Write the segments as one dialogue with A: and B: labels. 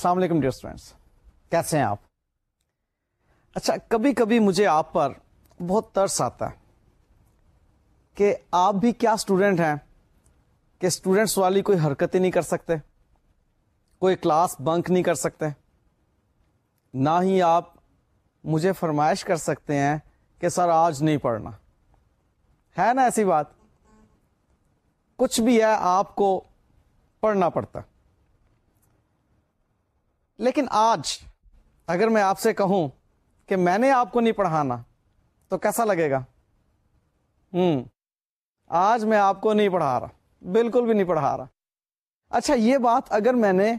A: السلام علیکم dear students کیسے ہیں آپ اچھا کبھی کبھی مجھے آپ پر بہت ترس آتا ہے کہ آپ بھی کیا اسٹوڈینٹ ہیں کہ اسٹوڈینٹس والی کوئی حرکتیں نہیں کر سکتے کوئی کلاس بنک نہیں کر سکتے نہ ہی آپ مجھے فرمائش کر سکتے ہیں کہ سر آج نہیں پڑھنا ہے نا ایسی بات کچھ بھی ہے آپ کو پڑھنا پڑتا ہے لیکن آج اگر میں آپ سے کہوں کہ میں نے آپ کو نہیں پڑھانا تو کیسا لگے گا ہوں آج میں آپ کو نہیں پڑھا رہا بالکل بھی نہیں پڑھا رہا اچھا یہ بات اگر میں نے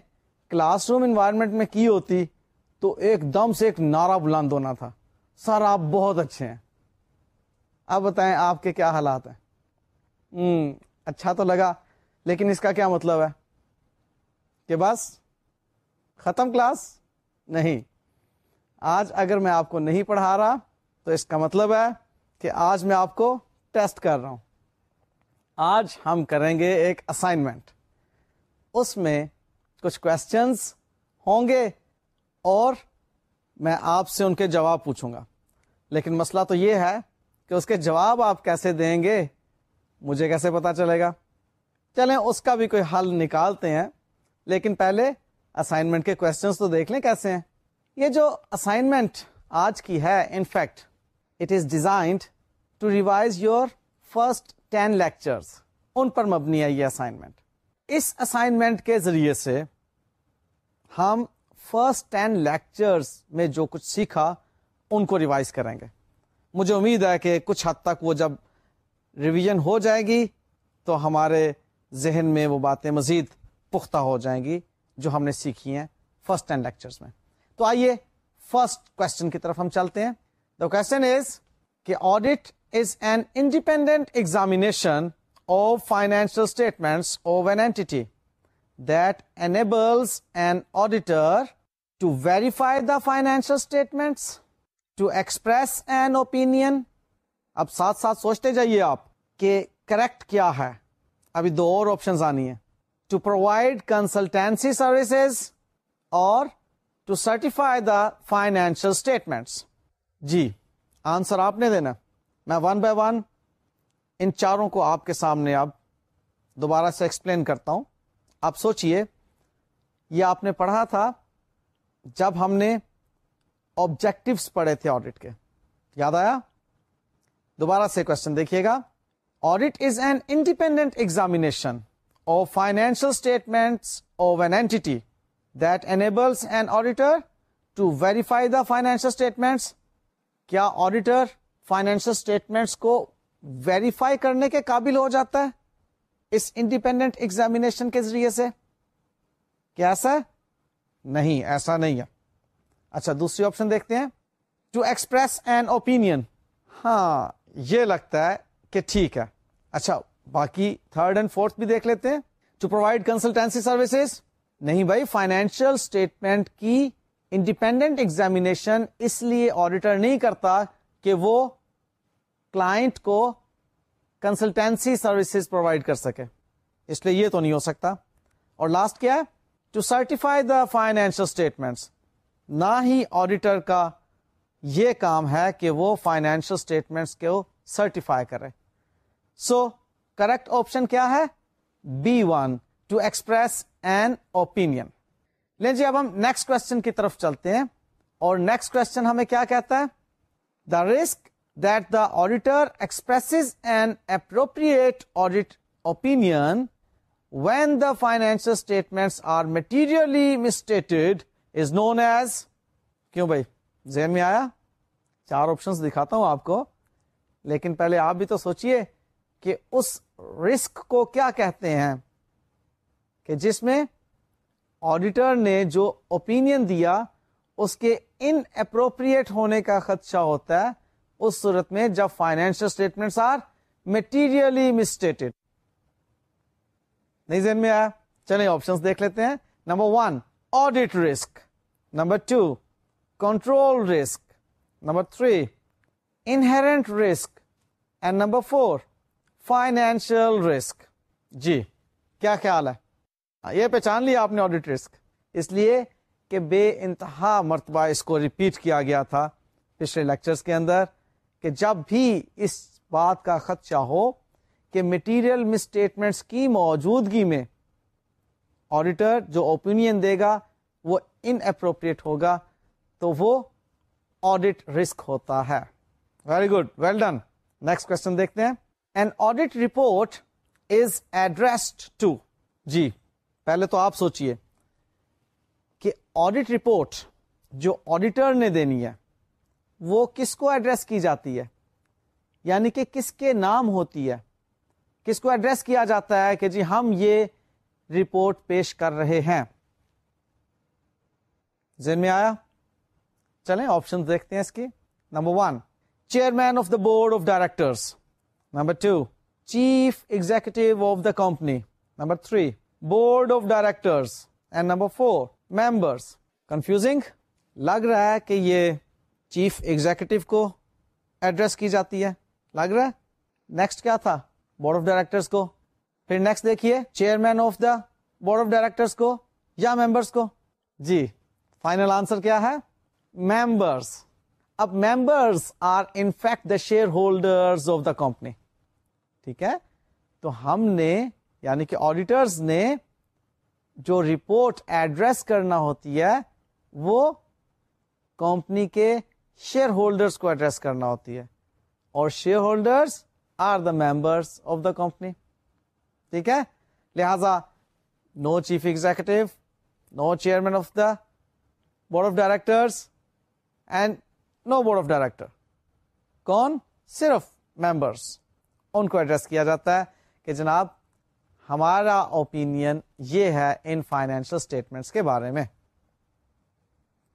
A: کلاس روم انوائرمنٹ میں کی ہوتی تو ایک دم سے ایک نعرہ بلند ہونا تھا سر آپ بہت اچھے ہیں اب بتائیں آپ کے کیا حالات ہیں اچھا تو لگا لیکن اس کا کیا مطلب ہے کہ بس ختم کلاس نہیں آج اگر میں آپ کو نہیں پڑھا رہا تو اس کا مطلب ہے کہ آج میں آپ کو ٹیسٹ کر رہا ہوں آج ہم کریں گے ایک اسائنمنٹ اس میں کچھ کوشچنس ہوں گے اور میں آپ سے ان کے جواب پوچھوں گا لیکن مسئلہ تو یہ ہے کہ اس کے جواب آپ کیسے دیں گے مجھے کیسے پتا چلے گا چلیں اس کا بھی کوئی حل نکالتے ہیں لیکن پہلے اسائنمنٹ کے کوشچنس تو دیکھ لیں کیسے ہیں یہ جو اسائنمنٹ آج کی ہے in fact it is designed to revise your first ten lectures ان پر مبنی ہے یہ اسائنمنٹ اس اسائنمنٹ کے ذریعے سے ہم فرسٹ ٹین لیکچرس میں جو کچھ سیکھا ان کو ریوائز کریں گے مجھے امید ہے کہ کچھ حد تک وہ جب ریویژن ہو جائے گی تو ہمارے ذہن میں وہ باتیں مزید پختہ ہو جائیں گی جو ہم نے سیکھی ہیں فرسٹ ٹین لیکچرز میں تو آئیے فرسٹ کوشچن کی طرف ہم چلتے ہیں دا کوشچن از کہ audit is an independent examination of financial statements of an entity that enables an auditor to verify the financial statements to express an opinion اب ساتھ ساتھ سوچتے جائیے آپ کہ کریکٹ کیا ہے ابھی دو اور آپشنز آنی ہیں ٹو پرووائڈ کنسلٹینسی سروسز اور to certify the financial statements G answer آپ نے دینا میں ون بائی ون ان چاروں کو آپ کے سامنے اب دوبارہ سے ایکسپلین کرتا ہوں آپ سوچئے یہ آپ نے پڑھا تھا جب ہم نے آبجیکٹوس پڑھے تھے آڈیٹ کے یاد آیا دوبارہ سے کوشچن دیکھیے گا audit is an independent examination or financial statements of an entity that enables an auditor to verify the financial statements کیا آڈیٹر فائنینشل اسٹیٹمنٹس کو ویریفائی کرنے کے قابل ہو جاتا ہے اس انڈیپینڈنٹ ایگزامینیشن کے ذریعے سے کیا ایسا نہیں ایسا نہیں ہے اچھا دوسری آپشن دیکھتے ہیں ٹو ایکسپریس این اوپین ہاں یہ لگتا ہے کہ ٹھیک ہے اچھا باقی تھرڈ اینڈ فورتھ بھی دیکھ لیتے ہیں ٹو پرووائڈ کنسلٹینسی سروسز نہیں بھائی فائنینشیل اسٹیٹمنٹ کی انڈیپینڈنٹ ایگزامینیشن اس لیے آڈیٹر نہیں کرتا کہ وہ کلائنٹ کو کنسلٹینسی سروسز پرووائڈ کر سکے اس لیے یہ تو نہیں ہو سکتا اور لاسٹ کیا ہے to certify the financial statements نہ ہی آڈیٹر کا یہ کام ہے کہ وہ فائنینشیل اسٹیٹمنٹس کو سرٹیفائی کرے سو so, کریکٹ آپشن کیا ہے B one to express an opinion لین جی اب ہم نیکسٹ کوشچن کوشچن کی طرف چلتے ہیں اور نیکسٹ ہمیں کیا کہتا ہے the risk that the auditor express an appropriate audit opinion when the financial statement are materially misstated is known as کیوں بھائی ذہن میں آیا چار آپشن دکھاتا ہوں آپ کو لیکن پہلے آپ بھی تو سوچیے کہ اس رسک کو کیا کہتے ہیں کہ جس میں آڈیٹر نے جو اوپین دیا اس کے ان اپروپریٹ ہونے کا خدشہ ہوتا ہے اس صورت میں جب financial statement are materially misstate میں آیا چلے آپشن دیکھ لیتے ہیں number one audit risk number two control risk number three inherent risk and number four financial risk جی کیا خیال ہے ہاں، یہ پہچان لیا آپ نے آڈیٹ رسک اس لیے کہ بے انتہا مرتبہ اس کو ریپیٹ کیا گیا تھا پچھلے لیکچر کے اندر کہ جب بھی اس بات کا خدشہ ہو کہ مٹیریل مسٹیٹمنٹس کی موجودگی میں آڈیٹر جو اوپینین دے گا وہ ان اپروپریٹ ہوگا تو وہ آڈٹ رسک ہوتا ہے very good well done next question دیکھتے ہیں an audit report is addressed to جی پہلے تو آپ سوچیے کہ آڈیٹ رپورٹ جو آڈیٹر نے دینی ہے وہ کس کو ایڈریس کی جاتی ہے یعنی کہ کس کے نام ہوتی ہے کس کو ایڈریس کیا جاتا ہے کہ جی ہم یہ رپورٹ پیش کر رہے ہیں ذہن میں آیا چلیں آپشن دیکھتے ہیں اس کی number one chairman of the board of directors number two chief executive of the company number three board of directors and number four members confusing لگ رہا ہے کہ یہ چیف ایگزیکٹو کو ایڈریس کی جاتی ہے لگ رہا ہے نیکسٹ کیا تھا بورڈ آف ڈائریکٹرس کو پھر نیکسٹ دیکھیے chairman of the board of directors کو یا ممبرس کو جی فائنل آنسر کیا ہے ممبرس اب members are in fact the shareholders of the company ٹھیک ہے تو ہم نے یعنی کہ آڈیٹرز نے جو رپورٹ ایڈریس کرنا ہوتی ہے وہ کمپنی کے شیئر ہولڈرس کو ایڈریس کرنا ہوتی ہے اور shareholders are the members of the company ٹھیک ہے لہذا no chief executive no chairman of the board of directors and no board of director کون صرف ممبرس ان کو ایڈریس کیا جاتا ہے کہ جناب ہمارا اوپینین یہ ہے ان فائنینشل اسٹیٹمنٹس کے بارے میں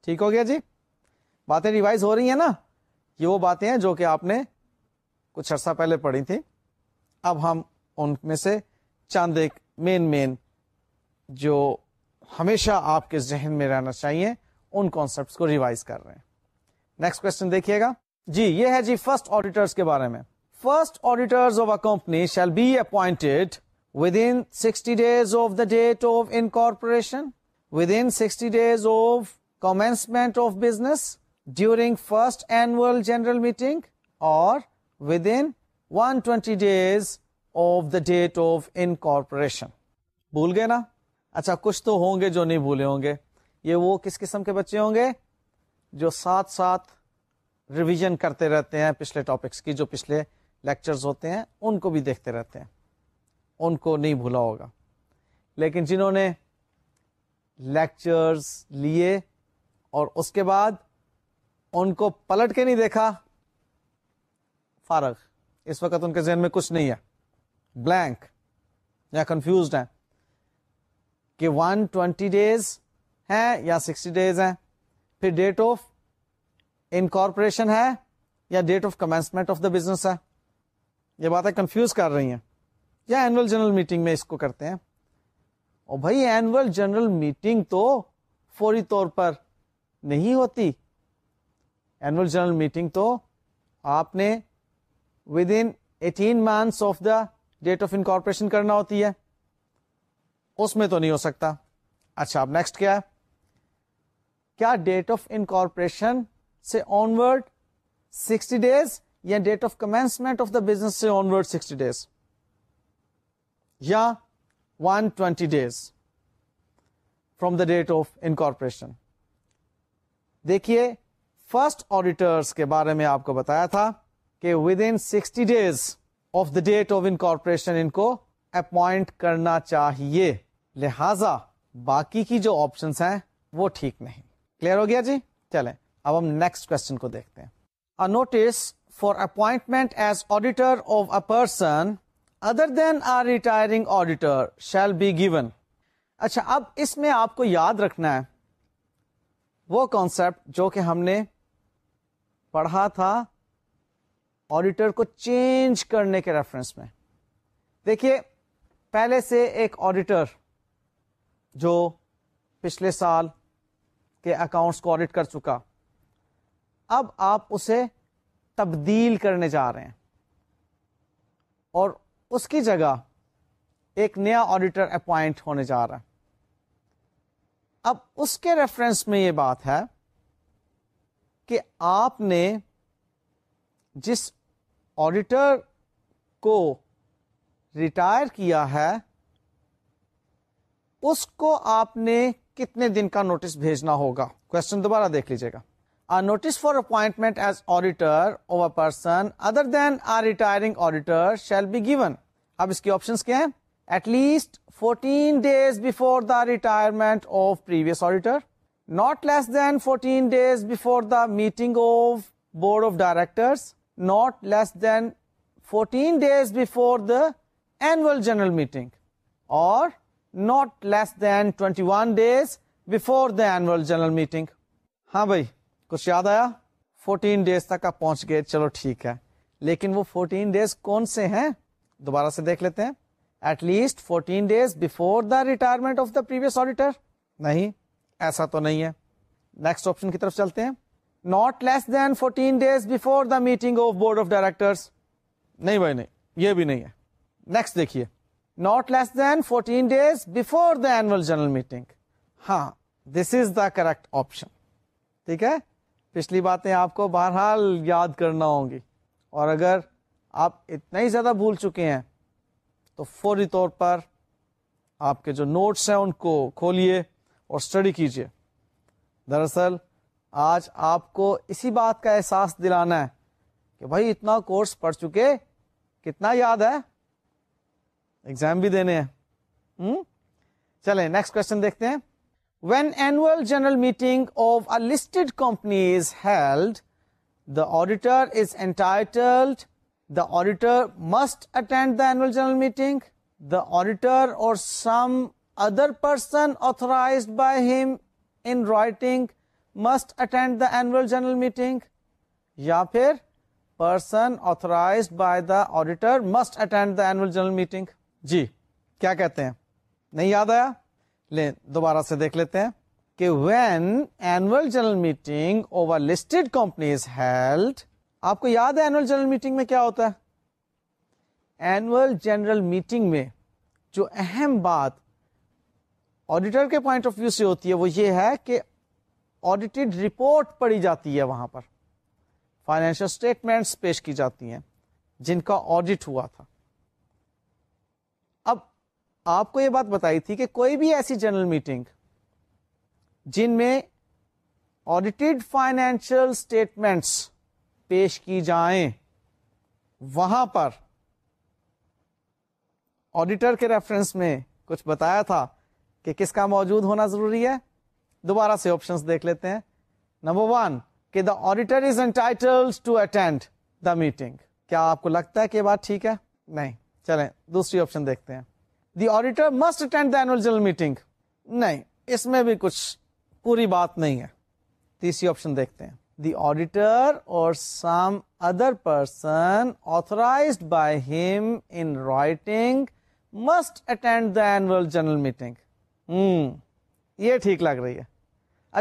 A: ٹھیک ہو گیا جی باتیں ریوائز ہو رہی ہیں نا یہ وہ باتیں ہیں جو کہ آپ نے کچھ عرصہ پہلے پڑھی تھی اب ہم ان میں سے چاند ایک مین مین جو ہمیشہ آپ کے ذہن میں رہنا چاہیے ان کانسیپٹس کو ریوائز کر رہے ہیں نیکسٹ کوشچن دیکھیے گا جی یہ ہے جی فرسٹ آڈیٹرس کے بارے میں گئے نا اچھا کچھ تو ہوں گے جو نہیں بھولے ہوں گے یہ وہ کس قسم کے بچے ہوں گے جو ساتھ ساتھ ریویژن کرتے رہتے ہیں پچھلے ٹاپکس کی جو پچھلے لیکچرز ہوتے ہیں ان کو بھی دیکھتے رہتے ہیں ان کو نہیں بھولا ہوگا لیکن جنہوں نے لیکچرز لیے اور اس کے بعد ان کو پلٹ کے نہیں دیکھا فارغ اس وقت ان کے ذہن میں کچھ نہیں ہے بلینک یا کنفیوزڈ ہیں کہ ون ٹوینٹی ڈیز ہیں یا سکسٹی ڈیز ہیں پھر ڈیٹ آف انکارپوریشن ہے یا date of commencement of the business ہے یہ باتیں کنفیوز کر رہی ہیں یا اینول جنرل میٹنگ میں اس کو کرتے ہیں اور بھائی جنرل میٹنگ تو فوری طور پر نہیں ہوتی اینوئل جنرل میٹنگ تو آپ نے within eighteen months of the date of incorporation کرنا ہوتی ہے اس میں تو نہیں ہو سکتا اچھا اب نیکسٹ کیا ہے کیا ڈیٹ آف انکارپوریشن سے آنورڈ سکسٹی ڈیز یا date of commencement of the business سے آنورڈ سکسٹی ڈیز یا one twenty days from the date of incorporation دیکھیے فرسٹ آڈیٹرس کے بارے میں آپ کو بتایا تھا کہ within sixty days of the date of incorporation ان کو اپوائنٹ کرنا چاہیے لہذا باقی کی جو آپشن ہیں وہ ٹھیک نہیں کلیئر ہو گیا جی چلے اب ہم نیکسٹ کو دیکھتے ہیں notice for appointment as auditor of a person other than a retiring auditor shall be given اچھا اب اس میں آپ کو یاد رکھنا ہے وہ کانسیپٹ جو کہ ہم نے پڑھا تھا آڈیٹر کو چینج کرنے کے ریفرنس میں دیکھیے پہلے سے ایک آڈیٹر جو پچھلے سال کے اکاؤنٹس کو آڈٹ کر چکا اب آپ اسے تبدیل کرنے جا رہے ہیں اور اس کی جگہ ایک نیا آڈیٹر اپوائنٹ ہونے جا رہا ہے اب اس کے ریفرنس میں یہ بات ہے کہ آپ نے جس آڈیٹر کو ریٹائر کیا ہے اس کو آپ نے کتنے دن کا نوٹس بھیجنا ہوگا کوشچن دوبارہ دیکھ لیجیے گا notice for appointment as auditor over person other than retiring auditor shall be given اب اس کے آپشنس کیا ہیں at least fourteen days before the retirement of previous auditor not less than fourteen days before the meeting of board of directors not less than fourteen days before the annual general meeting اور not less than twenty one days before the annual general meeting ہاں بھائی کچھ یاد آیا fourteen days تک آپ پہنچ گئے چلو ٹھیک ہے لیکن وہ فورٹین ڈیز کون سے ہیں دوبارہ سے دیکھ لیتے ہیں at least fourteen days before the retirement of the previous auditor نہیں ایسا تو نہیں ہے نیکسٹ آپشن کی طرف چلتے ہیں not less than fourteen days before the meeting of board of directors نہیں بھائی نہیں یہ بھی نہیں ہے نیکسٹ دیکھیے not less than fourteen days before the annual general meeting ہاں this is the correct option ٹھیک ہے پچھلی باتیں آپ کو بہرحال یاد کرنا ہوں گی اور اگر آپ اتنا ہی زیادہ بھول چکے ہیں تو فوری طور پر آپ کے جو نوٹس ہیں ان کو کھولیے اور اسٹڈی کیجیے دراصل آج آپ کو اسی بات کا احساس دلانا ہے کہ بھائی اتنا کورس پڑھ چکے کتنا یاد ہے ایگزام بھی دینے ہیں چلیں نیکسٹ کوشچن دیکھتے ہیں when an general meeting of a listed companies held the auditor is entitled the auditor must attend the an general meeting the auditor اور اینوئل جرل میٹنگ یا پھر person authorise by the auditor must attend the an general meeting جی کیا کہتے ہیں نہیں یاد آیا لیں دوبارہ سے دیکھ لیتے ہیں کہ when annual general meeting of a listed companies held آپ کو یاد ہے اینوئل جنرل میٹنگ میں کیا ہوتا ہے اینوئل جنرل میٹنگ میں جو اہم بات آڈیٹر کے پوائنٹ آف ویو سے ہوتی ہے وہ یہ ہے کہ آڈیٹڈ رپورٹ پڑی جاتی ہے وہاں پر فائنینشل اسٹیٹمنٹ پیش کی جاتی ہیں جن کا آڈیٹ ہوا تھا آپ کو یہ بات بتائی تھی کہ کوئی بھی ایسی جنرل میٹنگ جن میں آڈیٹڈ فائنینشل اسٹیٹمنٹس پیش کی جائیں وہاں پر آڈیٹر کے ریفرنس میں کچھ بتایا تھا کہ کس کا موجود ہونا ضروری ہے دوبارہ سے آپشن دیکھ لیتے ہیں نمبر ون کہ the auditor is entitle to attend the meeting کیا آپ کو لگتا ہے کہ یہ بات ٹھیک ہے نہیں چلیں دوسری آپشن دیکھتے ہیں the auditor must attend the annual general meeting نہیں اس میں بھی کچھ پوری بات نہیں ہے تیسری آپشن دیکھتے ہیں the auditor or some other person by him in writing must attend the annual general meeting ہوں یہ ٹھیک لگ رہی ہے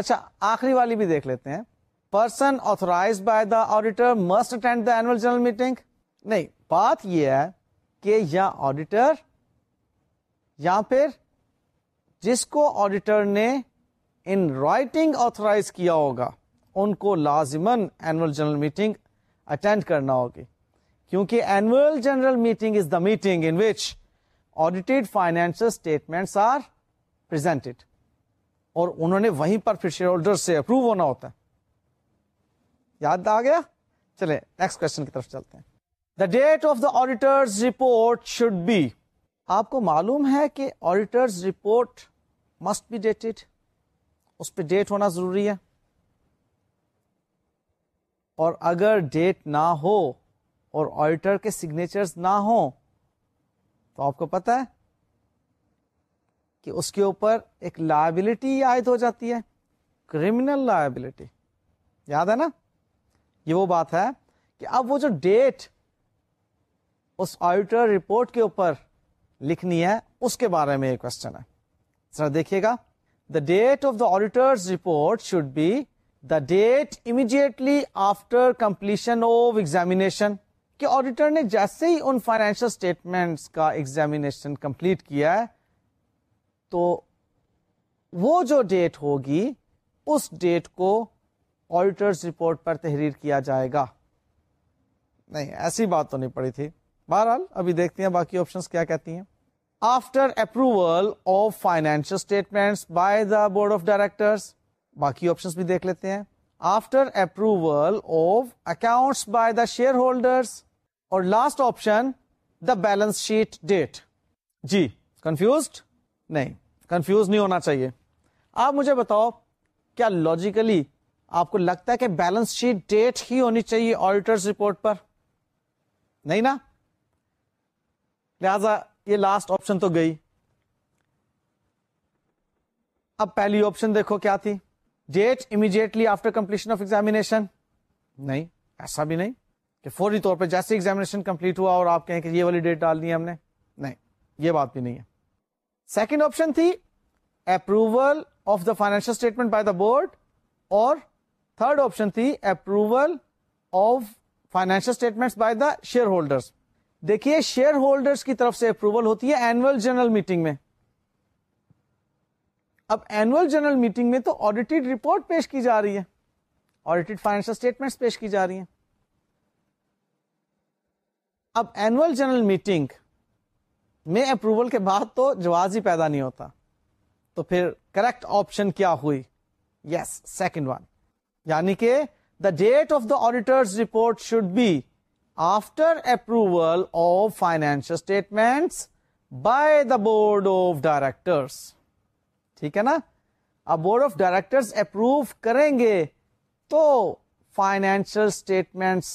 A: اچھا آخری والی بھی دیکھ لیتے ہیں person authorise by the auditor must attend the annual general meeting نہیں بات یہ ہے کہ یا آڈیٹر یا پھر جس کو آڈیٹر نے ان رائٹنگ آتھورائز کیا ہوگا ان کو لازمن اینوئل جنرل میٹنگ اٹینڈ کرنا ہوگی کیونکہ annual general meeting is the meeting in which audited financial statement are presented اور انہوں نے وہیں پر پھر شیئر ہولڈر سے اپروو ہونا ہوتا ہے یاد آ گیا چلے نیکسٹ چلتے ہیں the date of the auditor report should be آپ کو معلوم ہے کہ auditors report must be dated اس پہ ڈیٹ ہونا ضروری ہے اور اگر ڈیٹ نہ ہو اور آڈیٹر کے سگنیچرز نہ ہوں تو آپ کو پتا ہے کہ اس کے اوپر ایک لائبلٹی عائد ہو جاتی ہے کریمنل لائبلٹی یاد ہے نا یہ وہ بات ہے کہ اب وہ جو ڈیٹ اس آڈیٹر رپورٹ کے اوپر لکھنی ہے اس کے بارے میں یہ کوشچن ہے سر دیکھیے گا the date of the auditors report should be the date immediately after completion of examination کہ آڈیٹر نے جیسے ہی ان فائنینشل اسٹیٹمنٹس کا ایگزامیشن کمپلیٹ کیا ہے تو وہ جو ڈیٹ ہوگی اس ڈیٹ کو آڈیٹرز رپورٹ پر تحریر کیا جائے گا نہیں ایسی بات تو نہیں پڑی تھی بہرحال ابھی دیکھتے ہیں باقی آپشن کیا کہتی ہیں after approval of financial statements by the board of director بھی دیکھ لیتے ہیں after approval of account by the shareholders اور last option the balance sheet date G confused نہیں کنفیوز نہیں ہونا چاہیے آپ مجھے بتاؤ کیا لاجیکلی آپ کو لگتا ہے کہ بیلنس شیٹ ڈیٹ ہی ہونی چاہیے آڈیٹرس رپورٹ پر نہیں نا لہذا یہ لاسٹ آپشن تو گئی اب پہلی آپشن دیکھو کیا تھی date immediately after completion of examination نہیں ایسا بھی نہیں کہ فوری طور پہ جیسے ایگزامیشن کمپلیٹ ہوا اور آپ کہیں کہ یہ والی ڈیٹ ڈال دی ہم نے نہیں یہ بات بھی نہیں ہے سیکنڈ آپشن تھی approval of the financial statement by the board اور تھرڈ آپشن تھی approval of financial statement by the shareholders دیکھیے شیئر ہولڈرس کی طرف سے اپروول ہوتی ہے اینوئل جنرل میٹنگ میں اب اینوئل جنرل میٹنگ میں تو آڈیٹڈ رپورٹ پیش کی جا رہی ہے آڈیٹڈ اسٹیٹمنٹ پیش کی جا رہی ہیں اب اینوئل جنرل میٹنگ میں اپروول کے بعد تو جواز ہی پیدا نہیں ہوتا تو پھر کریکٹ آپشن کیا ہوئی یس سیکنڈ ون یعنی کہ the date of the auditor report should be after approval of financial statements by the board of directors ٹھیک ہے نا اب بورڈ آف ڈائریکٹر اپروو کریں گے تو فائنینشیل اسٹیٹمنٹس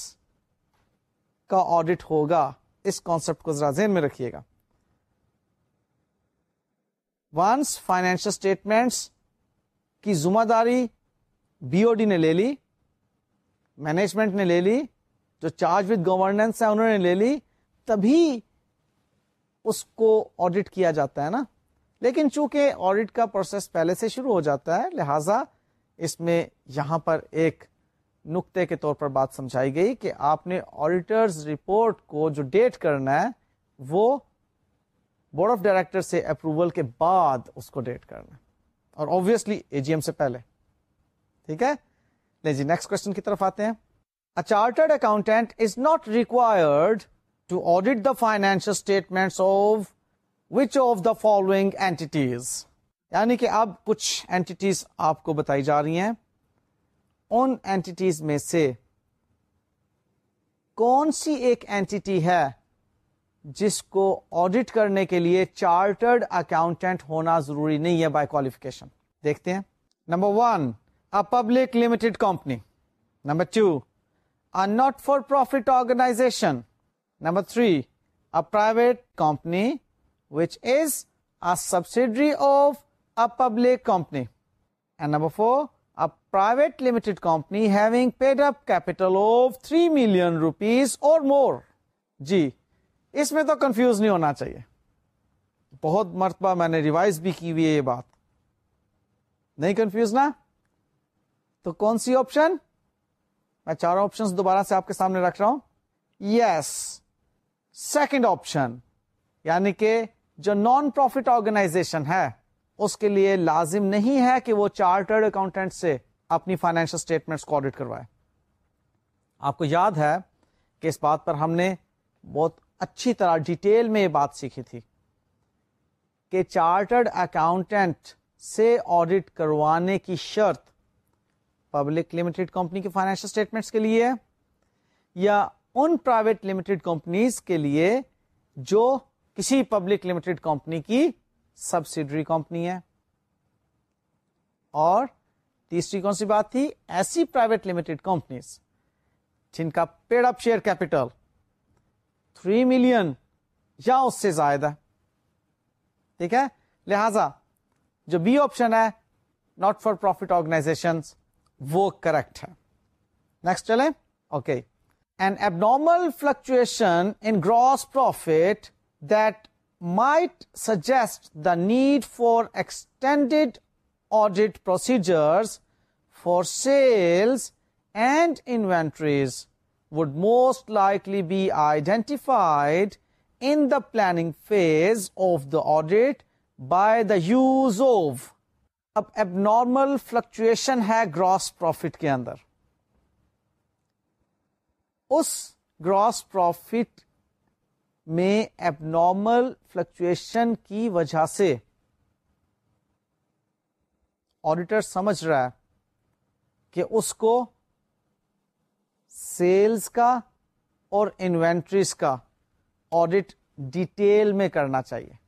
A: کا آڈیٹ ہوگا اس کانسپٹ کو ذرا ذہن میں رکھیے گا ونس فائنینشیل اسٹیٹمنٹس کی ذمہ داری بی او ڈی نے لے لی مینجمنٹ نے لے لی جو چارج وتھ گورنس ہے انہوں نے لے لی تبھی اس کو آڈٹ کیا جاتا ہے نا لیکن چونکہ آڈٹ کا پروسیس پہلے سے شروع ہو جاتا ہے لہذا اس میں یہاں پر ایک نقطے کے طور پر بات سمجھائی گئی کہ آپ نے آڈیٹرز رپورٹ کو جو ڈیٹ کرنا ہے وہ بورڈ آف ڈائریکٹر سے اپروول کے بعد اس کو ڈیٹ کرنا ہے اور اے جی ایم سے پہلے ٹھیک ہے لے جی نیکسٹ کوشچن کی طرف آتے ہیں chartered accountant is not required to audit the financial statement of which of the following entities یعنی کہ اب کچھ اینٹیز آپ کو بتائی جا رہی ہیں ان اینٹیز میں سے کون سی ایک اینٹی ہے جس کو آڈٹ کرنے کے لیے چارٹرڈ اکاؤنٹینٹ ہونا ضروری نہیں ہے بائی کوالیفکیشن دیکھتے ہیں number one a public limited company number two not for profit organisation number three private company which is a subsidiary of a public company fourth company paid up capital of three million rupees or more جی اس میں تو confuse نہیں ہونا چاہیے بہت مرتبہ میں نے ریوائز بھی کی ہوئی ہے یہ بات نہیں کنفیوز نا تو کون سی آپشن میں چار آپشن دوبارہ سے آپ کے سامنے رکھ رہا ہوں یس سیکنڈ آپشن یعنی کہ جو نان پروفٹ آرگنائزیشن ہے اس کے لیے لازم نہیں ہے کہ وہ چارٹرڈ اکاؤنٹینٹ سے اپنی فائنینشل اسٹیٹمنٹس کو آڈٹ کروائے آپ کو یاد ہے کہ اس بات پر ہم نے بہت اچھی طرح ڈیٹیل میں یہ بات سیکھی تھی کہ چارٹرڈ اکاؤنٹینٹ سے آڈٹ کروانے کی شرط پبلک لمیٹڈ کمپنی کے فائنینشیل اسٹیٹمنٹ کے لیے یا ان پرائیویٹ لمیٹڈ کمپنیز کے لیے جو کسی پبلک لمیٹڈ کمپنی کی سبسڈری کمپنی ہے اور تیسری کون سی بات تھی ایسی پرائیویٹ لمیٹڈ کمپنیز جن کا paid up share capital three million یا اس سے زائد ہے ٹھیک ہے لہذا جو بی آپشن ہے ناٹ فار پروفٹ آرگنائزیشن وہ کریکٹ ہے نیکسٹ چلیں okay an abnormal fluctuation in gross profit that might suggest the need for extended audit procedure for sales and inventories would most likely be identified in the planning phase of the audit by the use of abnormal fluctuation ہے gross profit کے اندر اس gross profit میں normal fluctuation کی وجہ سے auditor سمجھ رہا ہے کہ اس کو سیلز کا اور انوینٹریز کا آڈیٹ ڈیٹیل میں کرنا چاہیے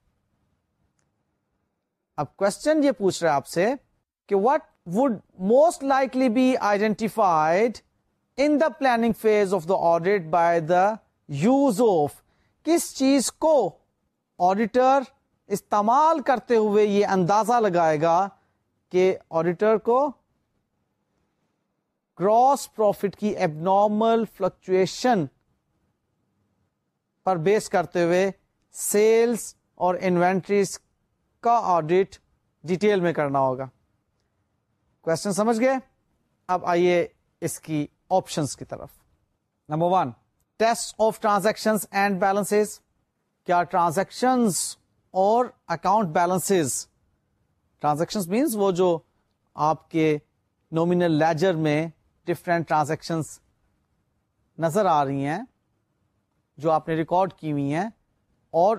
A: اب کوشچن یہ پوچھ رہے آپ سے کہ what would most likely be identified in the planning phase of the audit by the use of کس چیز کو آڈیٹر استعمال کرتے ہوئے یہ اندازہ لگائے گا کہ آڈیٹر کو گراس پروفٹ کی نارمل فلکچویشن پر بیس کرتے ہوئے سیلس اور انوینٹریز کا آڈٹ ڈیٹیل میں کرنا ہوگا کوشچن سمجھ گئے اب آئیے اس کی آپشنس کی طرف number one test of transaction and balance کیا ٹرانزیکشن اور اکاؤنٹ بیلنس ٹرانزیکشن مینس وہ جو آپ کے نومینل لیجر میں ڈفرینٹ ٹرانزیکشن نظر آ رہی ہیں جو آپ نے ریکارڈ کی ہوئی ہیں اور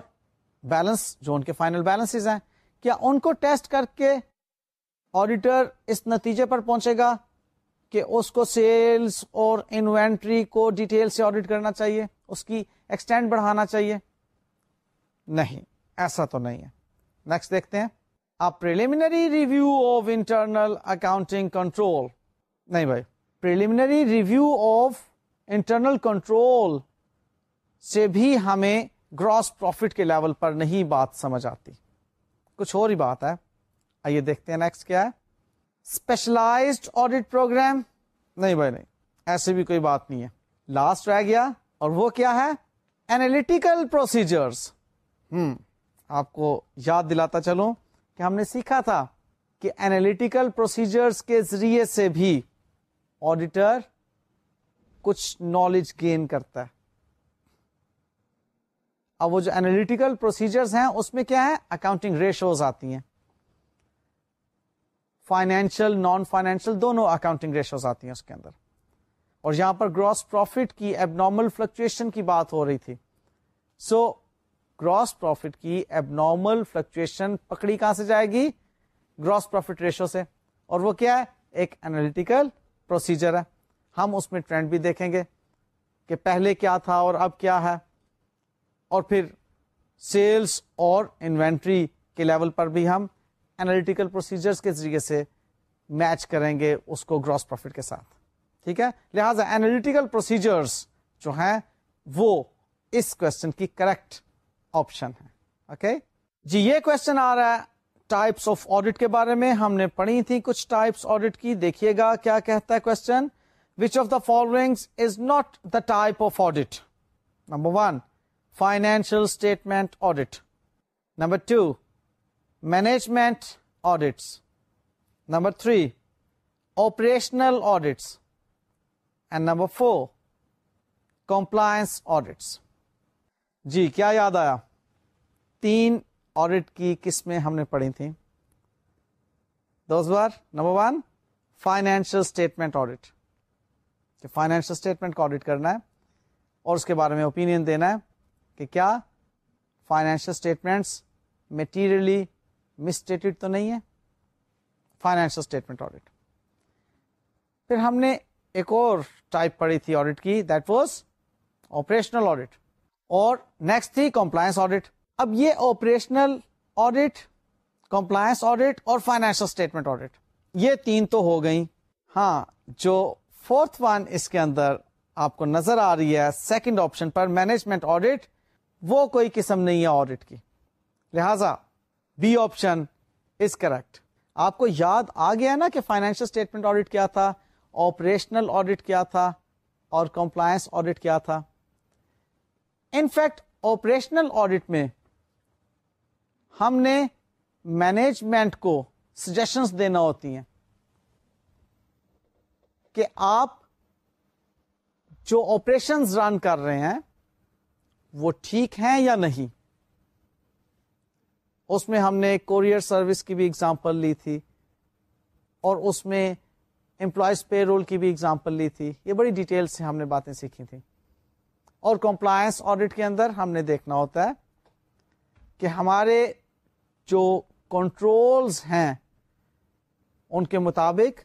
A: بیلنس جو ان کے فائنل بیلنس ہیں کیا ان کو ٹیسٹ کر کے آڈیٹر اس نتیجے پر پہنچے گا کہ اس کو سیلز اور انوینٹری کو ڈیٹیل سے آڈٹ کرنا چاہیے اس کی ایکسٹینڈ بڑھانا چاہیے نہیں ایسا تو نہیں ہے نیکسٹ دیکھتے ہیں آپ preliminary review of internal accounting control نہیں بھائی preliminary review of internal control سے بھی ہمیں گراس پروفٹ کے لیول پر نہیں بات سمجھ آتی کچھ اور ہی بات ہے آئیے دیکھتے ہیں نیکسٹ کیا ہے اسپیشلائزڈ آڈیٹ پروگرام نہیں بھائی نہیں ایسی بھی کوئی بات نہیں ہے لاسٹ رہ گیا اور وہ کیا ہے اینالیٹیکل پروسیجرس ہوں آپ کو یاد دلاتا چلوں کہ ہم نے سیکھا تھا کہ اینالیٹیکل پروسیجرس کے ذریعے سے بھی آڈیٹر کچھ نالج گین کرتا ہے وہ جو اینالیٹیکل پروسیجرز ہیں اس میں کیا ہے اکاؤنٹنگ ریشوز آتی ہیں فائنینشیل نان فائنینشیل دونوں اکاؤنٹنگ ریشوز آتی ہیں اس کے اندر اور یہاں پر گراس پروفٹ کی ایب نارمل فلکچویشن کی بات ہو رہی تھی سو گراس پروفٹ کی نارمل فلکچویشن پکڑی کہاں سے جائے گی گراس پروفٹ ریشو سے اور وہ کیا ہے ایک اینالیٹیکل پروسیجر ہے ہم اس میں ٹرینڈ بھی دیکھیں گے کہ پہلے کیا تھا اور اب کیا ہے اور پھر سیلس اور انوینٹری کے لیول پر بھی ہم اینالیٹیکل پروسیجر کے ذریعے سے میچ کریں گے اس کو گراس پروفٹ کے ساتھ ٹھیک ہے لہٰذا پروسیجرز جو ہیں وہ اس کوشچن کی کریکٹ جی، آپشن ہے ٹائپس آف آڈیٹ کے بارے میں ہم نے پڑھی تھی کچھ ٹائپس آڈیٹ کی دیکھیے گا کیا کہتا ہے question which of the following is not the type of audit number one financial statement audit number two management audits number three operational audits and number four compliance audits جی کیا یاد آیا تین آڈٹ کی قسمیں ہم نے پڑھی تھیں those bar number one financial statement audit financial statement کو آڈٹ کرنا ہے اور اس کے بارے میں اوپینین دینا ہے کہ کیا فائنینشیل اسٹیٹمنٹس مٹیریلی مسٹیٹڈ تو نہیں ہے فائنینشیل اسٹیٹمنٹ آڈیٹ پھر ہم نے ایک اور ٹائپ پڑھی تھی آڈیٹ کی دیٹ واز آپریشنل آڈٹ اور نیکسٹ تھی کمپلائنس اب یہ آپریشنل آڈٹ کمپلائنس آڈیٹ اور فائنینشیل اسٹیٹمنٹ آڈیٹ یہ تین تو ہو گئی ہاں جو فورتھ ون اس کے اندر آپ کو نظر آ رہی ہے سیکنڈ آپشن پر مینجمنٹ آڈیٹ وہ کوئی قسم نہیں ہے آڈٹ کی لہذا بی آپشن از کریکٹ آپ کو یاد آ گیا نا کہ فائنینشل اسٹیٹمنٹ آڈٹ کیا تھا آپریشنل آڈٹ کیا تھا اور کمپلائنس آڈٹ کیا تھا انفیکٹ آپریشنل آڈٹ میں ہم نے مینجمنٹ کو سجیشنس دینا ہوتی ہیں کہ آپ جو آپریشن رن کر رہے ہیں وہ ٹھیک ہیں یا نہیں اس میں ہم نے کوریئر سروس کی بھی اگزامپل لی تھی اور اس میں امپلائز پے رول کی بھی اگزامپل لی تھی یہ بڑی ڈیٹیل سے ہم نے باتیں سیکھی تھیں اور کمپلائنس آڈٹ کے اندر ہم نے دیکھنا ہوتا ہے کہ ہمارے جو کنٹرولز ہیں ان کے مطابق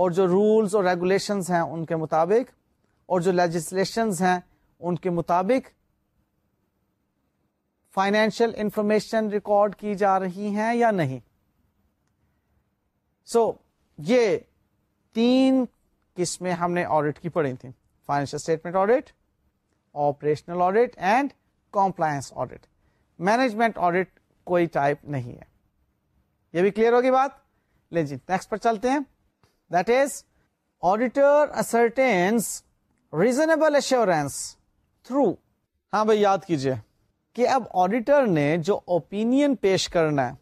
A: اور جو رولز اور ریگولیشنز ہیں ان کے مطابق اور جو لیجسلیشنز ہیں ان کے مطابق فائنینشیل انفارمیشن ریکارڈ کی جا رہی ہیں یا نہیں سو so, یہ تین قسمیں ہم نے آڈٹ کی پڑھی تھیں financial statement audit operational audit and compliance audit management audit کوئی ٹائپ نہیں ہے یہ بھی کلیئر ہوگی بات لے جی نیکسٹ پر چلتے ہیں that is auditor ascertains reasonable assurance through ہاں بھائی یاد کیجیے کہ اب آڈیٹر نے جو اوپینین پیش کرنا ہے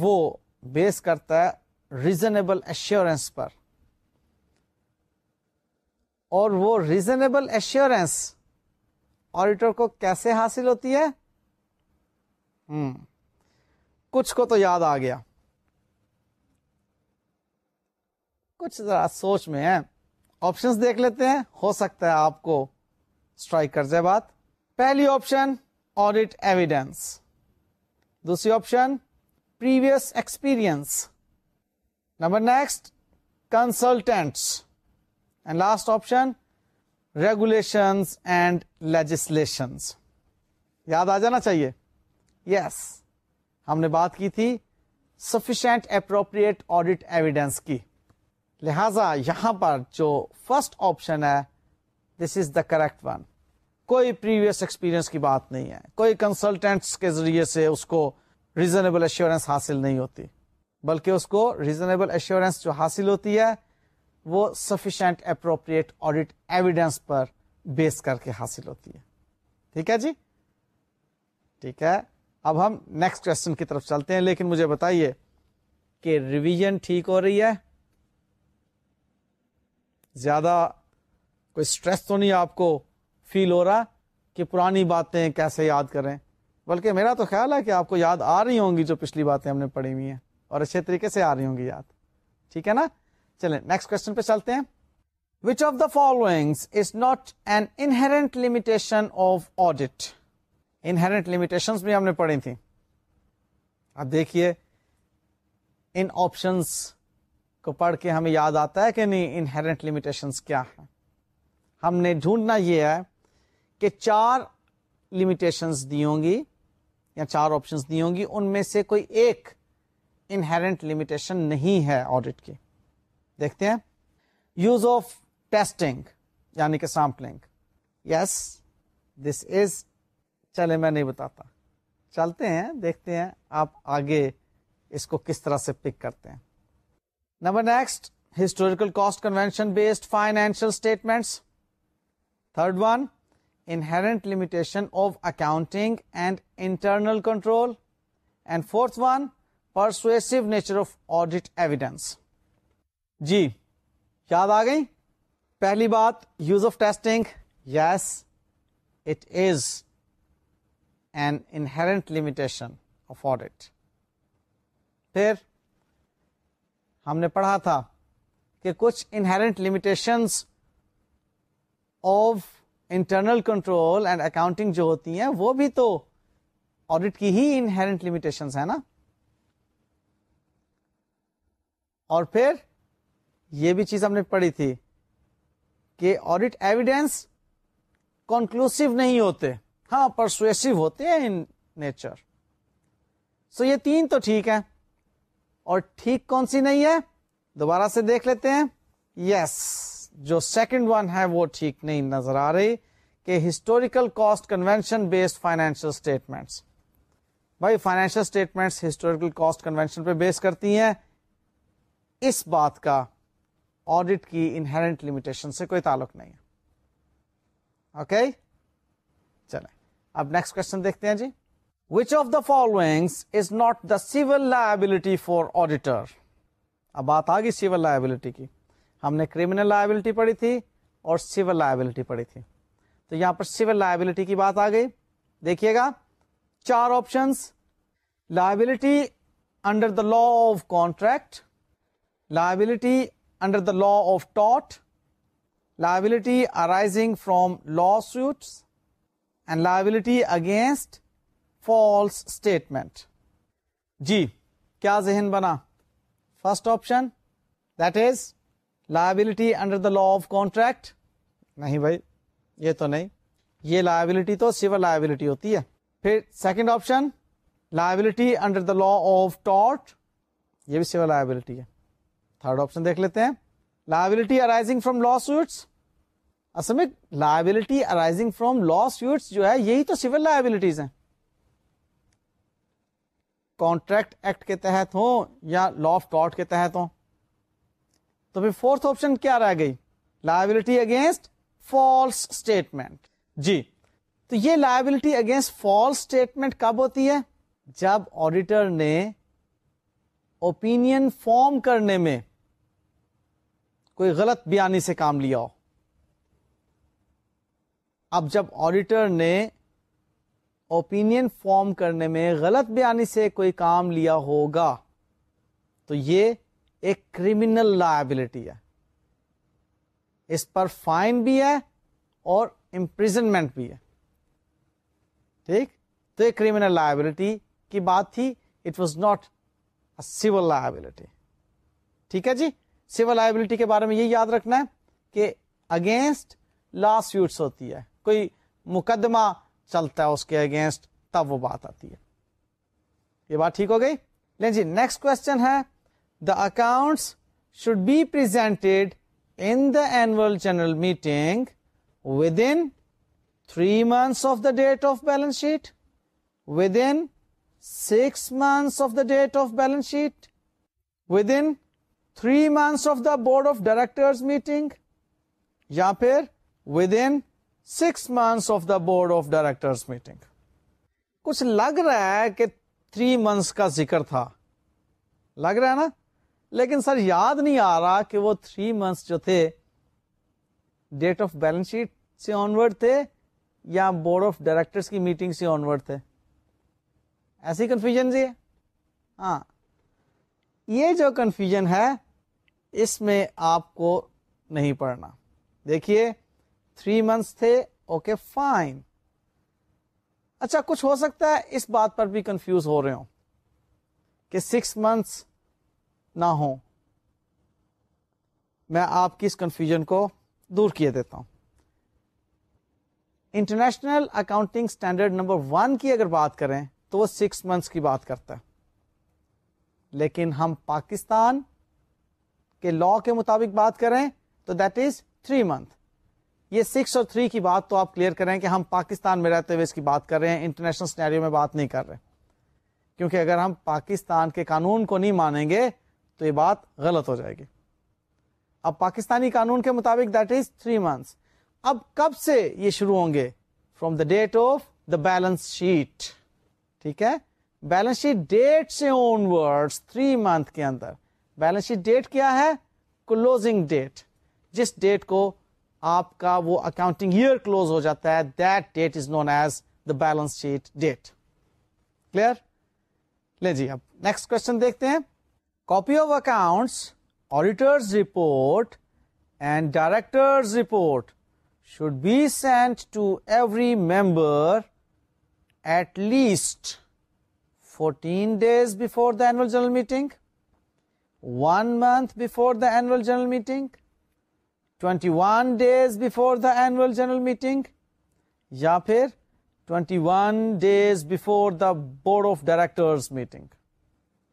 A: وہ بیس کرتا ہے ریزنیبل ایشورینس پر اور وہ ریزنیبل ایشورینس آڈیٹر کو کیسے حاصل ہوتی ہے ہم کچھ کو تو یاد آ گیا کچھ ذرا سوچ میں ہے آپشن دیکھ لیتے ہیں ہو سکتا ہے آپ کو اسٹرائک کر جائے بات پہلی آپشن آڈیٹ ایویڈینس دوسری option previous experience number next consultants and last option regulations and legislations یاد آ جانا چاہیے یس yes. ہم نے بات کی تھی سفیشینٹ اپروپریٹ آڈیٹ ایویڈینس کی لہذا یہاں پر جو فرسٹ آپشن ہے this is the correct one کوئی پریویس ایکسپیرئنس کی بات نہیں ہے کوئی کنسلٹینٹس کے ذریعے سے اس کو ریزنیبل ایشورینس حاصل نہیں ہوتی بلکہ اس کو ریزنیبل ایشورینس جو حاصل ہوتی ہے وہ سفیشینٹ اپروپریٹ آڈیٹ ایویڈینس پر بیس کر کے حاصل ہوتی ہے ٹھیک ہے جی ٹھیک ہے اب ہم نیکسٹ کوشچن کی طرف چلتے ہیں لیکن مجھے بتائیے کہ ریویژن ٹھیک ہو رہی ہے زیادہ کوئی اسٹریس تو نہیں آپ کو فیل ہو رہا کہ پرانی باتیں کیسے یاد کریں بلکہ میرا تو خیال ہے کہ آپ کو یاد آ رہی ہوں گی جو پچھلی باتیں ہم نے پڑھی ہوئی ہیں اور اچھے طریقے سے آ رہی ہوں گی یاد ٹھیک ہے نا چلیں نیکسٹ کوشچن پہ چلتے ہیں which of the following is not an inherent limitation of audit inherent limitation بھی ہم نے پڑھی تھیں اب دیکھیے ان آپشنس کو پڑھ کے ہمیں یاد آتا ہے کہ نہیں انہرنٹ لمیٹیشن کیا ہے ہم نے ڈھونڈنا یہ ہے کہ چار لمیٹیشنز دی ہوں گی یا چار آپشن دی ہوں گی ان میں سے کوئی ایک انہرنٹ لمیٹیشن نہیں ہے آڈٹ کی دیکھتے ہیں یوز آف ٹیسٹنگ یعنی کہ یس دس از چلے میں نہیں بتاتا چلتے ہیں دیکھتے ہیں آپ آگے اس کو کس طرح سے پک کرتے ہیں number next historical cost convention based financial statements third one inherent limitation of accounting and internal control and fourth one persuasive nature of audit evidence جی یاد آ گئی پہلی بات use of testing yes it is an inherent limitation of audit پھر ہم نے پڑھا تھا کہ کچھ inherent limitations of internal control and accounting جو ہوتی ہیں وہ بھی تو آڈٹ کی ہی لمیٹیشن ہے نا اور پھر یہ بھی چیز ہم نے پڑھی تھی کہ آڈٹ ایویڈینس کنکلوسو نہیں ہوتے ہاں پرسویسو ہوتے ہیں ان نیچر سو یہ تین تو ٹھیک ہے اور ٹھیک کون سی نہیں ہے دوبارہ سے دیکھ لیتے ہیں یس yes. جو سیکنڈ ون ہے وہ ٹھیک نہیں نظر آ رہی کہ historical cost convention based financial statements بھائی فائنینشیل اسٹیٹمنٹس ہسٹوریکل کاسٹ پہ بیس کرتی ہیں اس بات کا آڈیٹ کی انہرنٹ لمیٹیشن سے کوئی تعلق نہیں اوکے okay? اب نیکسٹ کوشچن دیکھتے ہیں جی which of the following is not the civil liability for auditor اب بات آ گئی سیول لائبلٹی کی ہم نے کریمنل لائبلٹی پڑھی تھی اور سیول لائبلٹی پڑھی تھی تو یہاں پر سیول لائبلٹی کی بات آ گئی دیکھیے گا چار option liability under the law of contract liability under the law of ٹاٹ liability arising from lawsuits and liability against false statement جی کیا ذہن بنا first option that is liability under the law of contract نہیں بھائی یہ تو نہیں یہ لائبلٹی تو سول لائبلٹی ہوتی ہے پھر second option liability under the law of ٹاٹ یہ بھی سیول لائبلٹی ہے تھرڈ آپشن دیکھ لیتے ہیں liability arising from law suits اصل میں liability arising from law suits جو ہے یہی تو سیول لائبلٹیز ہیں کانٹریکٹ ایکٹ کے تحت ہوں یا لا آف ٹاٹ کے تحت ہوں تو پھر فورتھ آپشن کیا رہ گئی لائبلٹی اگینسٹ فالس اسٹیٹمنٹ جی تو یہ لائبلٹی اگینسٹ فالس اسٹیٹمنٹ کب ہوتی ہے جب آڈیٹر نے اوپین فارم کرنے میں کوئی غلط بیانی سے کام لیا ہو اب جب آڈیٹر نے اوپین فارم کرنے میں غلط بیانی سے کوئی کام لیا ہوگا تو یہ ایک کریمنل لائبلٹی ہے اس پر فائن بھی ہے اور امپریزنمنٹ بھی ہے ٹھیک تو یہ کریمنل لائبلٹی کی بات تھی اٹ واز ناٹ لائبلٹی ٹھیک ہے جی سیول لائبلٹی کے بارے میں یہ یاد رکھنا ہے کہ اگینسٹ لا سیوٹس ہوتی ہے کوئی مقدمہ چلتا ہے اس کے اگینسٹ تب وہ بات آتی ہے یہ بات ٹھیک ہو گئی لیں جی نیکسٹ کوشچن ہے accounts should be pearl meeting within three months of the date of balance sheet within six months of the date of balance sheet within three months of the board of director meeting یا پھر within six months of the board of director meeting کچھ لگ رہا ہے کہ three months کا ذکر تھا لگ رہا ہے نا لیکن سر یاد نہیں آ رہا کہ وہ تھری منتھس جو تھے ڈیٹ آف بیلنس شیٹ سے آنورڈ تھے یا بورڈ آف ڈائریکٹرس کی میٹنگ سے آنورڈ تھے ایسی کنفیوژن جی ہاں یہ جو کنفیوژن ہے اس میں آپ کو نہیں پڑھنا دیکھیے تھری منتھس تھے اوکے فائن اچھا کچھ ہو سکتا ہے اس بات پر بھی کنفیوز ہو رہے ہوں کہ سکس منتھس نہ ہوں میں آپ کی اس کنفیوژن کو دور کیے دیتا ہوں international accounting standard number one کی اگر بات کریں تو وہ سکس منتھس کی بات کرتا ہے لیکن ہم پاکستان کے لا کے مطابق بات کریں تو دیٹ از تھری منتھ یہ سکس اور تھری کی بات تو آپ کلیئر کریں کہ ہم پاکستان میں رہتے ہوئے اس کی بات کر رہے ہیں انٹرنیشنل سنیریو میں بات نہیں کر رہے کیونکہ اگر ہم پاکستان کے قانون کو نہیں مانیں گے تو یہ بات غلط ہو جائے گی اب پاکستانی قانون کے مطابق دیٹ از تھری منتھس اب کب سے یہ شروع ہوں گے from the date of the balance sheet ٹھیک ہے بیلنس شیٹ ڈیٹ سے تھری منتھ کے اندر بیلنس شیٹ ڈیٹ کیا ہے کلوزنگ ڈیٹ جس ڈیٹ کو آپ کا وہ اکاؤنٹنگ ایئر کلوز ہو جاتا ہے that date is known as the balance sheet date clear لے جی اب نیکسٹ کوشچن دیکھتے ہیں Copy of accounts, auditor's report, and director's report should be sent to every member at least 14 days before the annual general meeting, 1 month before the annual general meeting, 21 days before the annual general meeting, ya phir 21 days before the board of directors meeting.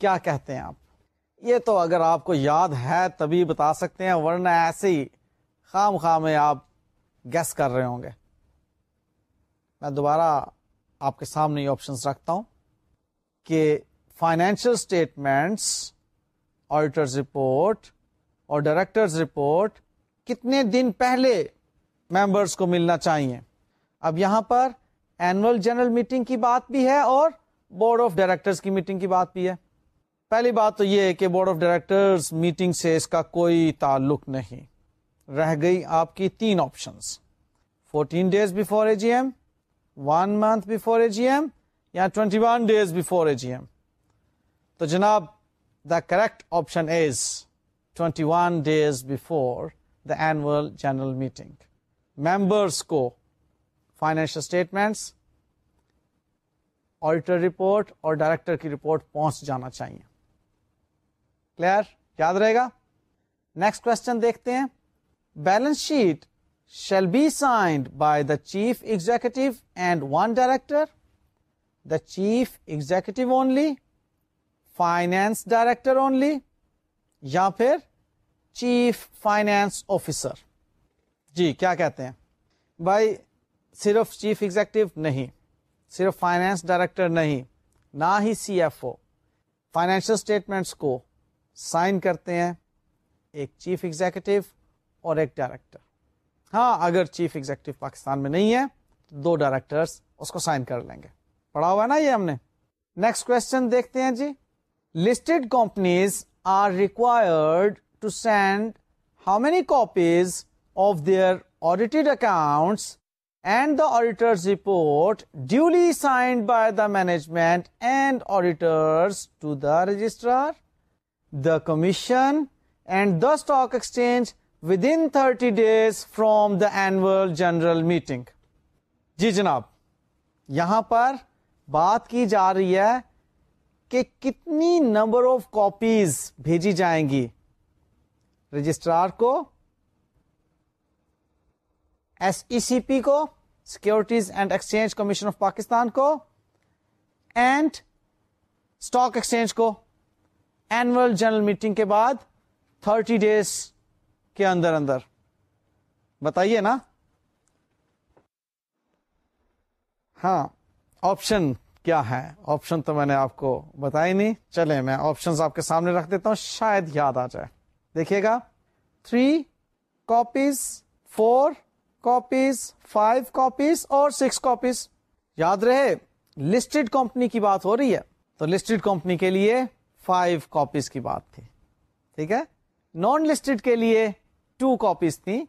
A: کیا کہتے ہیں آپ یہ تو اگر آپ کو یاد ہے تبھی بتا سکتے ہیں ورنہ ایسے ہی خام خام آپ گیس کر رہے ہوں گے میں دوبارہ آپ کے سامنے یہ آپشنس رکھتا ہوں کہ فائنینشیل اسٹیٹمنٹس آڈیٹرز رپورٹ اور ڈائریکٹرز رپورٹ کتنے دن پہلے ممبرس کو ملنا چاہیے اب یہاں پر اینول جنرل میٹنگ کی بات بھی ہے اور بورڈ آف ڈائریکٹرز کی میٹنگ کی بات بھی ہے پہلی بات تو یہ ہے کہ بورڈ آف ڈائریکٹر میٹنگ سے اس کا کوئی تعلق نہیں رہ گئی آپ کی تین option fourteen days before A G M one month before A G M یا twenty one days before A G M تو جناب the correct option is twenty one days before the annual general meeting members کو financial statements auditor report اور director کی report پہنچ جانا چاہیے clear یاد رہے گا نیکسٹ کوشچن دیکھتے ہیں balance sheet shall be signed by the chief executive and one director the chief executive only finance director only یا پھر چیف فائنینس آفیسر جی کیا کہتے ہیں بھائی صرف چیف ایگزیکٹو نہیں صرف فائنینس ڈائریکٹر نہیں نہ ہی C F O financial statements کو سائن کرتے ہیں ایک چیف ایگزیکٹو اور ایک ڈائریکٹر ہاں اگر چیف ایگزیکٹو پاکستان میں نہیں ہے تو دو ڈائریکٹرس اس کو سائن کر لیں گے پڑھا ہوا ہے نا یہ ہم نے نیکسٹ کوشچن دیکھتے ہیں جی listed companies are required to send how many copies of their audited accounts and the auditors report duly signed by the management and the registrar the commission and the stock exchange within 30 days from the annual general meeting جی جناب یہاں پر بات کی جا رہی ہے کہ کتنی نمبر آف کاپیز بھیجی جائیں گی رجسٹرار کو ایس ای سی پی کو securities and exchange commission of Pakistan کو اینڈ اسٹاک ایکسچینج کو جنرل میٹنگ کے بعد تھرٹی ڈیز کے اندر اندر بتائیے نا ہاں آپشن کیا ہے آپشن تو میں نے آپ کو بتایا نہیں چلے میں آپشن آپ کے سامنے رکھ دیتا ہوں شاید یاد آ جائے دیکھیے گا three copies four copies five copies اور سکس کاپیز یاد رہے لسٹڈ کمپنی کی بات ہو رہی ہے تو لسٹڈ کمپنی کے لیے فائیو کاپیز کی بات تھی ٹھیک ہے نان لسٹڈ کے لیے ٹو کاپیز تھیں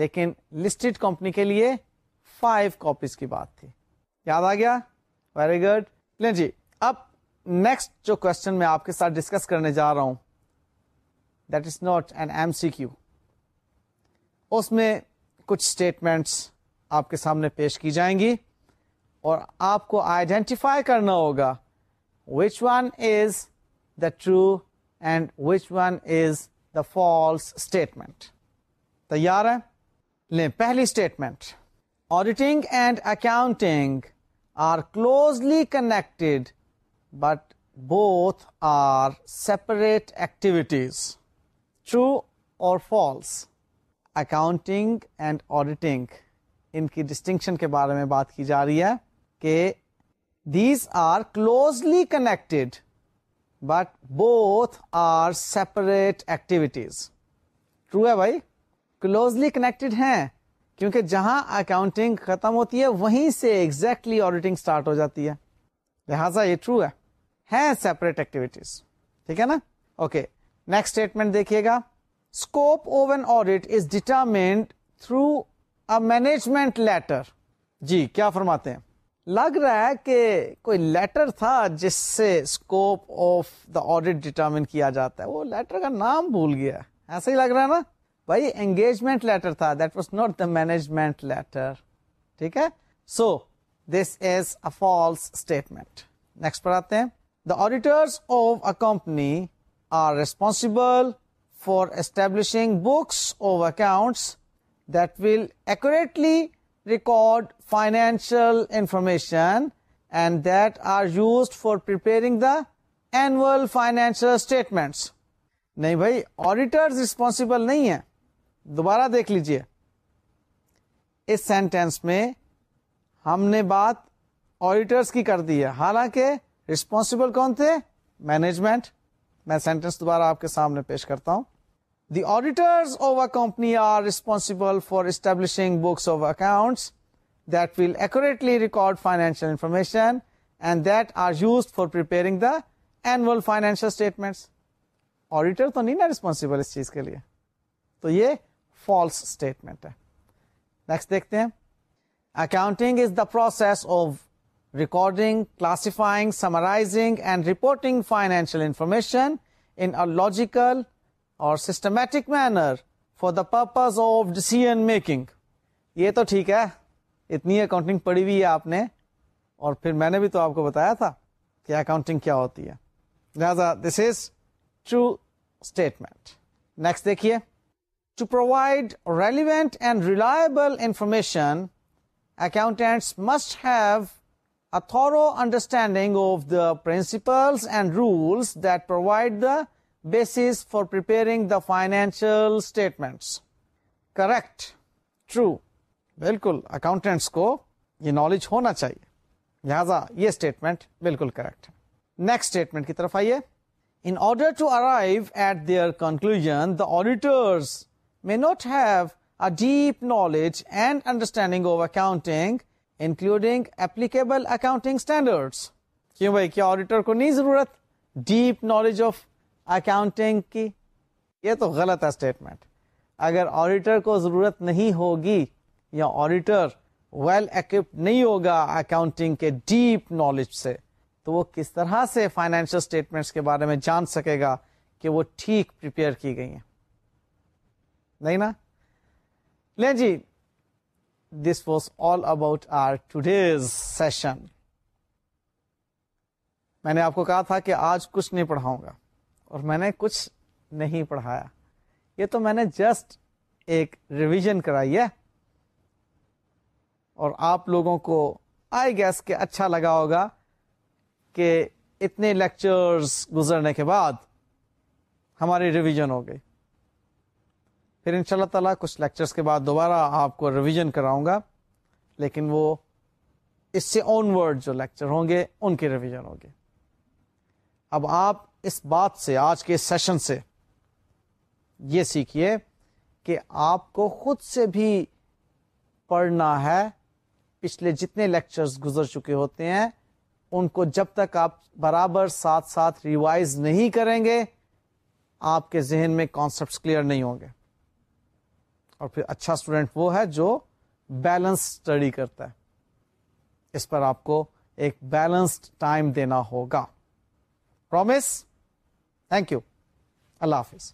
A: لیکن لسٹڈ کمپنی کے لیے فائیو کاپیز کی بات تھی یاد آ گیا ویری گڈ لیں جی اب نیکسٹ جو کوشچن میں آپ کے ساتھ ڈسکس کرنے جا رہا ہوں that is not an M C Q اس میں کچھ اسٹیٹمنٹس آپ کے سامنے پیش کی جائیں گی اور آپ کو آئیڈینٹیفائی کرنا ہوگا which one is true and which one is the false statement تیار ہے لیں پہلی statement auditing and accounting are closely connected but both are separate activities true اور فالس اکاؤنٹنگ اینڈ آڈیٹنگ ان کی ڈسٹنکشن کے بارے میں بات کی جا رہی ہے کہ these are closely connected but both are separate activities true ہے بھائی کلوزلی کنیکٹڈ ہیں کیونکہ جہاں اکاؤنٹنگ ختم ہوتی ہے وہیں سے ایگزیکٹلی آڈیٹنگ اسٹارٹ ہو جاتی ہے لہذا یہ ٹرو ہے ہیں سیپریٹ ایکٹیویٹیز ٹھیک ہے نا اوکے نیکسٹ اسٹیٹمنٹ دیکھیے گا scope of an audit is determined through a management letter جی کیا فرماتے ہیں لگ رہا ہے کہ کوئی لیٹر تھا جس سے scope of the audit determine کیا جاتا ہے وہ لیٹر کا نام بھول گیا ایسا ہی لگ رہا ہے نا بھائی انگیجمنٹ لیٹر تھا that was not the management letter ٹھیک ہے so this is a false statement next پر آتے ہیں the auditors of a company are responsible for establishing books of accounts that will actually record financial information and that are use for preparing the an financial statements نہیں بھائی auditor responsible نہیں ہے دوبارہ دیکھ لیجئے اس sentence میں ہم نے بات آڈیٹرس کی کر دی ہے حالانکہ رسپانسبل کون تھے مینجمنٹ میں سینٹینس دوبارہ آپ کے سامنے پیش کرتا ہوں The auditors of a company are responsible for establishing books of accounts that will accurately record financial information and that are used for preparing the annual financial statements. Auditor تو نہیں نا ریسپونسبل اس چیز کے لیے تو یہ فالس اسٹیٹمنٹ ہے next دیکھتے ہیں accounting is the process of recording classifying summarising and reporting financial information in logical اور systematic manner for the purpose of decision making یہ تو ٹھیک ہے اتنی اکاؤنٹنگ پڑھی ہوئی ہے آپ نے اور پھر میں نے بھی تو آپ کو بتایا تھا کہ اکاؤنٹنگ کیا ہوتی ہے لہٰذا this is true statement next دیکھیے to provide relevant and reliable information accountants must have a thorough understanding of the principles and rules that provide the base for financial statement correct true بالکل accountants کو یہ knowledge ہونا چاہیے لہذا یہ statement بالکل correct next statement کی طرف آئیے in order to arrive at their conclusion the auditors may not have a deep knowledge and understanding of accounting including applicable accounting standards کیوں بھائی کیا آڈیٹر کو نہیں ضرورت ڈیپ نالج آف اکاؤنٹنگ کی یہ تو غلط ہے اسٹیٹمنٹ اگر آڈیٹر کو ضرورت نہیں ہوگی یا آڈیٹر ویل اکوپ نہیں ہوگا اکاؤنٹنگ کے ڈیپ نالج سے تو وہ کس طرح سے فائنینشل اسٹیٹمنٹس کے بارے میں جان سکے گا کہ وہ ٹھیک پریپیئر کی گئی ہیں نہیں نا لے جی this was all about our today's session میں نے آپ کو کہا تھا کہ آج کچھ نہیں پڑھاؤں گا اور میں نے کچھ نہیں پڑھایا یہ تو میں نے جسٹ ایک ریویژن کرائی ہے اور آپ لوگوں کو آئی گیس کے اچھا لگا ہوگا کہ اتنے لیکچرز گزرنے کے بعد ہماری ریویژن ہو گئی پھر ان شاء اللہ تعالیٰ کچھ لیکچرز کے بعد دوبارہ آپ کو ریویژن کراؤں گا لیکن وہ اس سے آن ورڈ جو لیکچر ہوں گے ان کے ریویژن ہوگی اب آپ اس بات سے آج کے سیشن سے یہ سیکھیے کہ آپ کو خود سے بھی پڑھنا ہے پچھلے جتنے لیکچرز گزر چکے ہوتے ہیں ان کو جب تک آپ برابر ساتھ ساتھ ریوائز نہیں کریں گے آپ کے ذہن میں کانسیپٹس کلیئر نہیں ہوں گے اور پھر اچھا اسٹوڈنٹ وہ ہے جو بیلنس اسٹڈی کرتا ہے اس پر آپ کو ایک بیلنسڈ ٹائم دینا ہوگا پرومس تھینک یو اللہ حافظ